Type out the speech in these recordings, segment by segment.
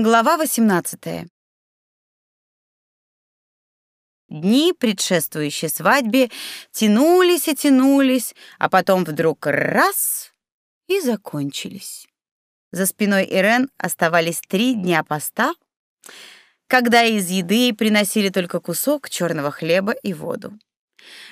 Глава 18. Дни, предшествующие свадьбе, тянулись и тянулись, а потом вдруг раз и закончились. За спиной Ирен оставались три дня поста, когда из еды приносили только кусок черного хлеба и воду.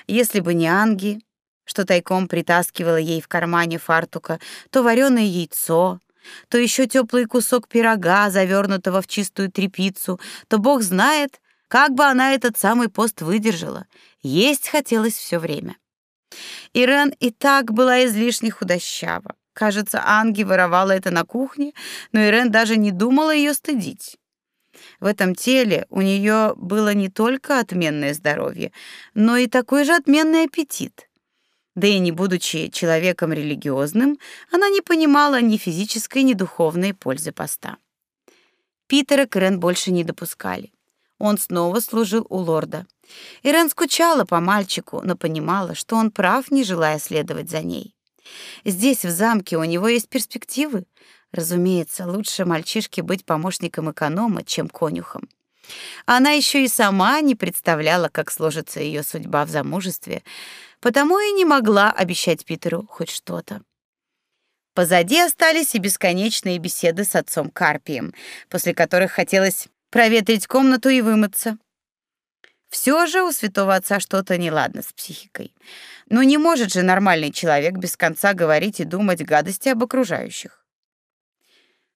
Если бы не Анги, что тайком притаскивала ей в кармане фартука то вареное яйцо, то еще теплый кусок пирога, завернутого в чистую тряпицу, то бог знает, как бы она этот самый пост выдержала. Есть хотелось все время. Ирен и так была излишне худощава. Кажется, Анги воровала это на кухне, но Ирен даже не думала ее стыдить. В этом теле у нее было не только отменное здоровье, но и такой же отменный аппетит. Да и не будучи человеком религиозным, она не понимала ни физической, ни духовной пользы поста. Питера к Ирен больше не допускали. Он снова служил у лорда. Ирен скучала по мальчику, но понимала, что он прав, не желая следовать за ней. Здесь, в замке, у него есть перспективы. Разумеется, лучше мальчишке быть помощником эконома, чем конюхом. Она еще и сама не представляла, как сложится ее судьба в замужестве, потому и не могла обещать Питеру хоть что-то. Позади остались и бесконечные беседы с отцом Карпием, после которых хотелось проветрить комнату и вымыться. Все же у святого отца что-то неладно с психикой. Но не может же нормальный человек без конца говорить и думать гадости об окружающих.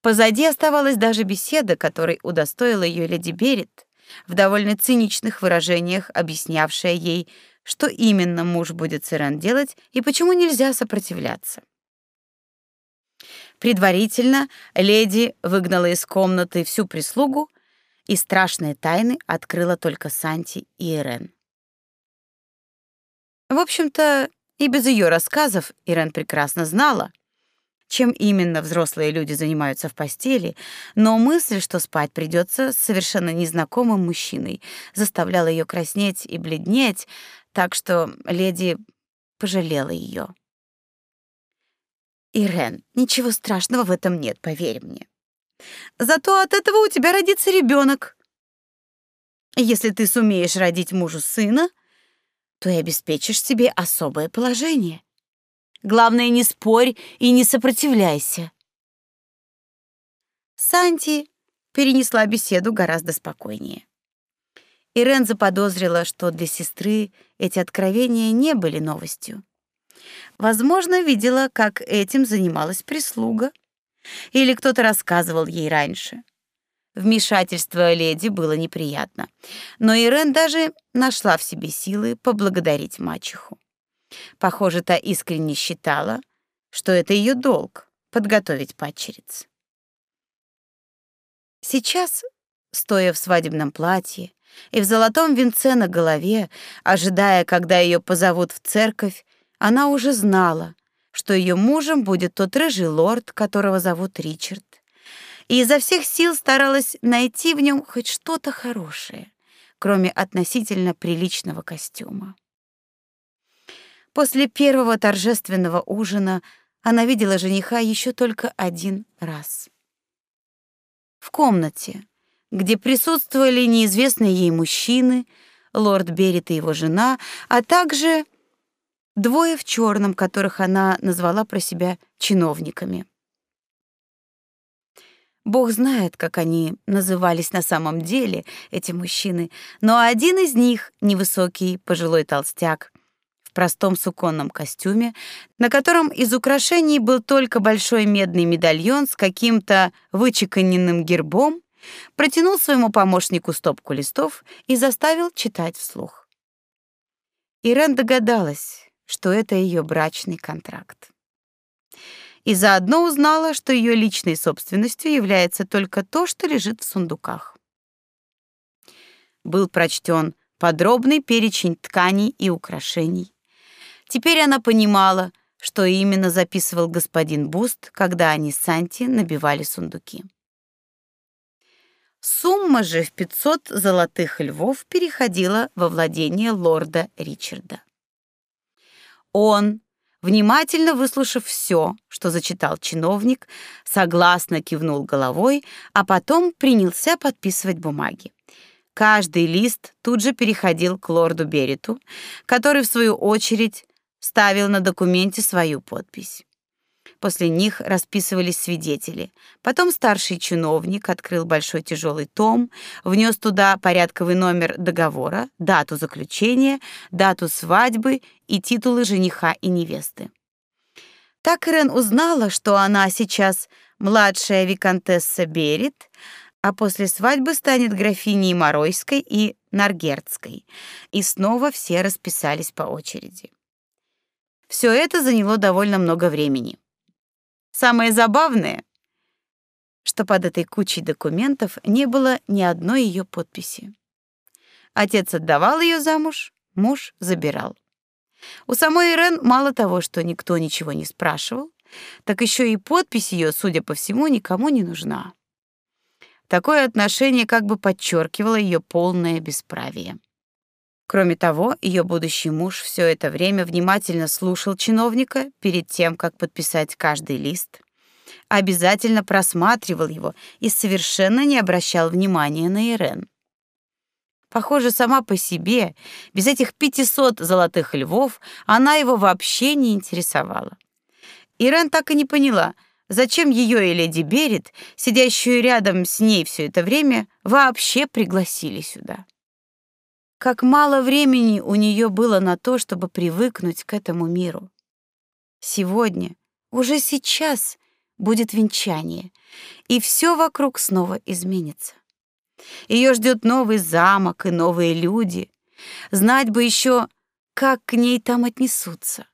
Позади оставалась даже беседа, которой удостоила ее леди Берет, в довольно циничных выражениях объяснявшая ей, что именно муж будет с делать и почему нельзя сопротивляться. Предварительно леди выгнала из комнаты всю прислугу, и страшные тайны открыла только Санти и Ирен. В общем-то, и без ее рассказов Ирен прекрасно знала, чем именно взрослые люди занимаются в постели, но мысль, что спать придется с совершенно незнакомым мужчиной, заставляла ее краснеть и бледнеть, так что леди пожалела ее. Ирен, ничего страшного в этом нет, поверь мне. Зато от этого у тебя родится ребенок. Если ты сумеешь родить мужу сына, то и обеспечишь себе особое положение. Главное, не спорь и не сопротивляйся. Санти перенесла беседу гораздо спокойнее. Ирен заподозрила, что для сестры эти откровения не были новостью. Возможно, видела, как этим занималась прислуга, или кто-то рассказывал ей раньше. Вмешательство леди было неприятно, но Ирен даже нашла в себе силы поблагодарить мачеху. Похоже, та искренне считала, что это ее долг подготовить падчериц. Сейчас, стоя в свадебном платье и в золотом венце на голове, ожидая, когда ее позовут в церковь, она уже знала, что ее мужем будет тот рыжий лорд, которого зовут Ричард, и изо всех сил старалась найти в нем хоть что-то хорошее, кроме относительно приличного костюма. После первого торжественного ужина она видела жениха еще только один раз. В комнате, где присутствовали неизвестные ей мужчины, лорд Берет и его жена, а также двое в черном, которых она назвала про себя чиновниками. Бог знает, как они назывались на самом деле, эти мужчины, но один из них, невысокий пожилой толстяк, простом суконном костюме, на котором из украшений был только большой медный медальон с каким-то вычеканенным гербом, протянул своему помощнику стопку листов и заставил читать вслух. Ирен догадалась, что это ее брачный контракт. И заодно узнала, что ее личной собственностью является только то, что лежит в сундуках. Был прочтен подробный перечень тканей и украшений, Теперь она понимала, что именно записывал господин Буст, когда они с Санти набивали сундуки. Сумма же в 500 золотых львов переходила во владение лорда Ричарда. Он, внимательно выслушав все, что зачитал чиновник, согласно кивнул головой, а потом принялся подписывать бумаги. Каждый лист тут же переходил к лорду Берету, который в свою очередь ставил на документе свою подпись. После них расписывались свидетели. Потом старший чиновник открыл большой тяжелый том, внес туда порядковый номер договора, дату заключения, дату свадьбы и титулы жениха и невесты. Так Ирен узнала, что она сейчас младшая виконтесса Берет, а после свадьбы станет графиней Моройской и Наргертской. И снова все расписались по очереди. Все это заняло довольно много времени. Самое забавное, что под этой кучей документов не было ни одной ее подписи. Отец отдавал ее замуж, муж забирал. У самой Ирен мало того, что никто ничего не спрашивал, так еще и подпись ее, судя по всему, никому не нужна. Такое отношение как бы подчеркивало ее полное бесправие. Кроме того, ее будущий муж все это время внимательно слушал чиновника перед тем, как подписать каждый лист, обязательно просматривал его и совершенно не обращал внимания на Ирен. Похоже, сама по себе, без этих 500 золотых львов, она его вообще не интересовала. Ирен так и не поняла, зачем ее и леди Берет, сидящую рядом с ней все это время, вообще пригласили сюда. Как мало времени у нее было на то, чтобы привыкнуть к этому миру. Сегодня, уже сейчас будет венчание, и все вокруг снова изменится. Ее ждет новый замок и новые люди. Знать бы еще, как к ней там отнесутся.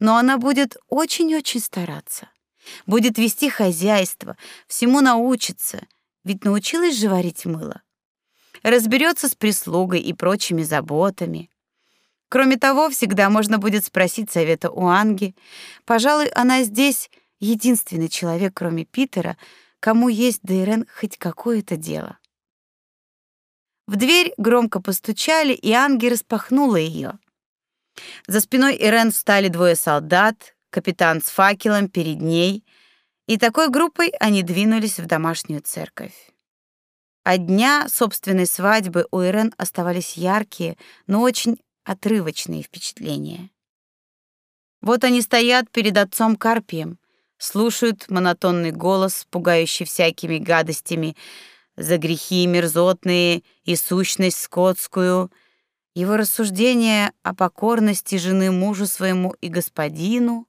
Но она будет очень-очень стараться. Будет вести хозяйство, всему научится, ведь научилась же варить мыло разберется с прислугой и прочими заботами. Кроме того, всегда можно будет спросить совета у Анги. Пожалуй, она здесь единственный человек, кроме Питера, кому есть до Ирен хоть какое-то дело. В дверь громко постучали, и Анги распахнула ее. За спиной Ирен встали двое солдат, капитан с факелом перед ней, и такой группой они двинулись в домашнюю церковь. От дня собственной свадьбы у Ирен оставались яркие, но очень отрывочные впечатления. Вот они стоят перед отцом Карпием, слушают монотонный голос, пугающий всякими гадостями, за грехи мерзотные и сущность скотскую, его рассуждения о покорности жены мужу своему и господину.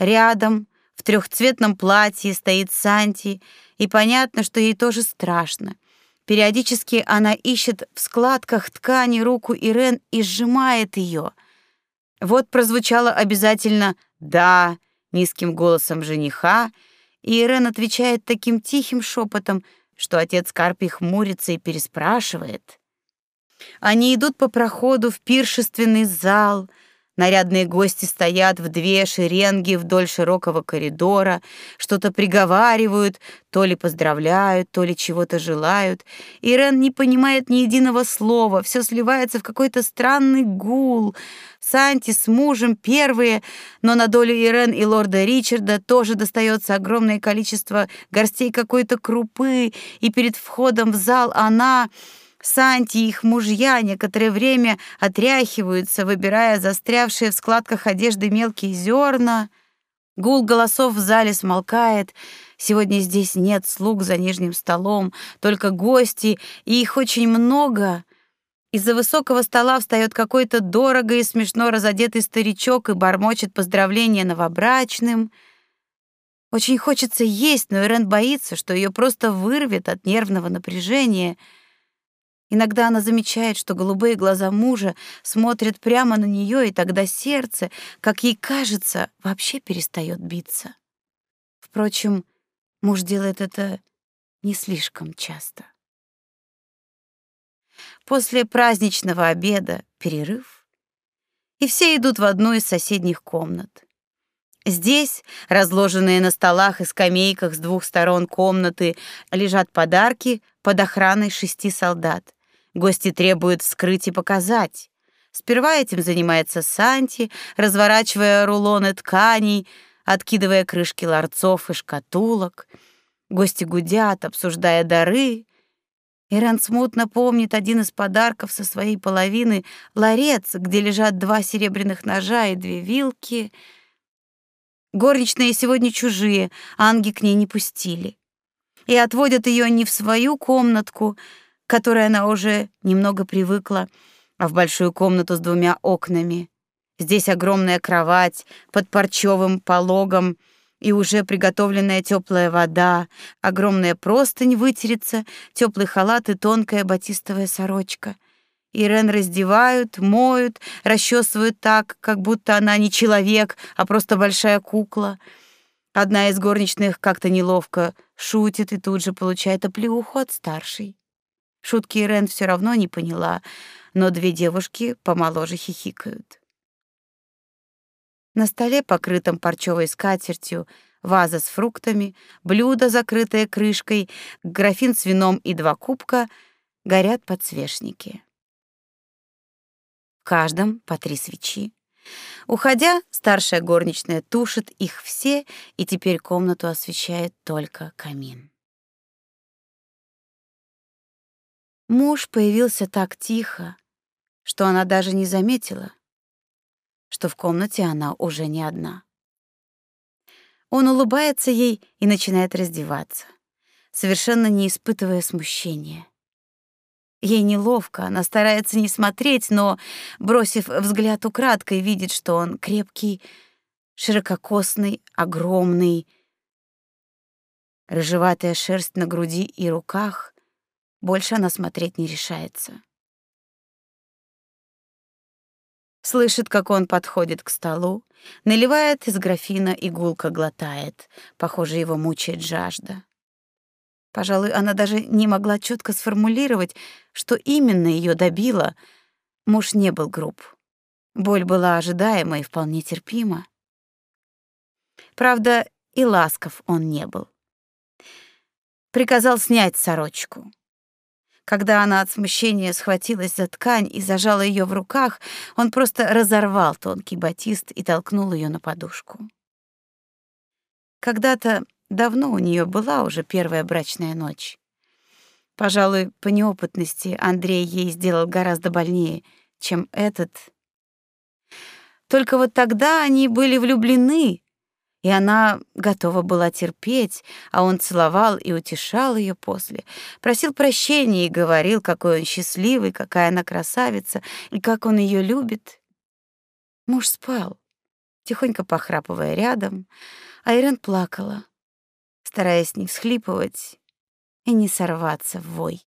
Рядом в трехцветном платье стоит Санти, и понятно, что ей тоже страшно. Периодически она ищет в складках ткани руку Ирен и сжимает ее. Вот прозвучало обязательно «да» низким голосом жениха, и Ирен отвечает таким тихим шепотом, что отец Карпий хмурится и переспрашивает. Они идут по проходу в пиршественный зал — Нарядные гости стоят в две шеренги вдоль широкого коридора, что-то приговаривают, то ли поздравляют, то ли чего-то желают. Ирен не понимает ни единого слова, все сливается в какой-то странный гул. Санти с мужем первые, но на долю Ирен и лорда Ричарда тоже достается огромное количество горстей какой-то крупы, и перед входом в зал она Санти и их мужья некоторое время отряхиваются, выбирая застрявшие в складках одежды мелкие зерна. Гул голосов в зале смолкает. Сегодня здесь нет слуг за нижним столом, только гости, и их очень много. Из-за высокого стола встает какой-то дорого и смешно разодетый старичок и бормочет поздравления новобрачным. Очень хочется есть, но Ирен боится, что ее просто вырвет от нервного напряжения — Иногда она замечает, что голубые глаза мужа смотрят прямо на нее, и тогда сердце, как ей кажется, вообще перестает биться. Впрочем, муж делает это не слишком часто. После праздничного обеда перерыв, и все идут в одну из соседних комнат. Здесь, разложенные на столах и скамейках с двух сторон комнаты, лежат подарки под охраной шести солдат. Гости требуют вскрыть и показать. Сперва этим занимается Санти, разворачивая рулоны тканей, откидывая крышки ларцов и шкатулок. Гости гудят, обсуждая дары. Иран смутно помнит один из подарков со своей половины — ларец, где лежат два серебряных ножа и две вилки. Горничные сегодня чужие, Анги к ней не пустили. И отводят ее не в свою комнатку, к которой она уже немного привыкла, а в большую комнату с двумя окнами. Здесь огромная кровать под парчевым пологом и уже приготовленная теплая вода, огромная простынь вытереться, теплый халат и тонкая батистовая сорочка. Ирен раздевают, моют, расчесывают так, как будто она не человек, а просто большая кукла. Одна из горничных как-то неловко шутит и тут же получает оплеуху от старшей. Шутки Ирен все равно не поняла — но две девушки помоложе хихикают. На столе, покрытом парчевой скатертью, ваза с фруктами, блюдо, закрытое крышкой, графин с вином и два кубка, горят подсвечники. В каждом по три свечи. Уходя, старшая горничная тушит их все, и теперь комнату освещает только камин. Муж появился так тихо, что она даже не заметила, что в комнате она уже не одна. Он улыбается ей и начинает раздеваться, совершенно не испытывая смущения. Ей неловко, она старается не смотреть, но, бросив взгляд украдкой, видит, что он крепкий, ширококосный, огромный. Рыжеватая шерсть на груди и руках. Больше она смотреть не решается. Слышит, как он подходит к столу, наливает из графина и гулко глотает. Похоже, его мучает жажда. Пожалуй, она даже не могла четко сформулировать, что именно ее добило. Муж не был груб. Боль была ожидаема и вполне терпима. Правда, и ласков он не был. Приказал снять сорочку. Когда она от смущения схватилась за ткань и зажала ее в руках, он просто разорвал тонкий батист и толкнул ее на подушку. Когда-то давно у нее была уже первая брачная ночь. Пожалуй, по неопытности Андрей ей сделал гораздо больнее, чем этот. Только вот тогда они были влюблены, и она готова была терпеть, а он целовал и утешал ее после, просил прощения и говорил, какой он счастливый, какая она красавица и как он ее любит. Муж спал, тихонько похрапывая рядом, а Ирен плакала, стараясь не всхлипывать и не сорваться в вой.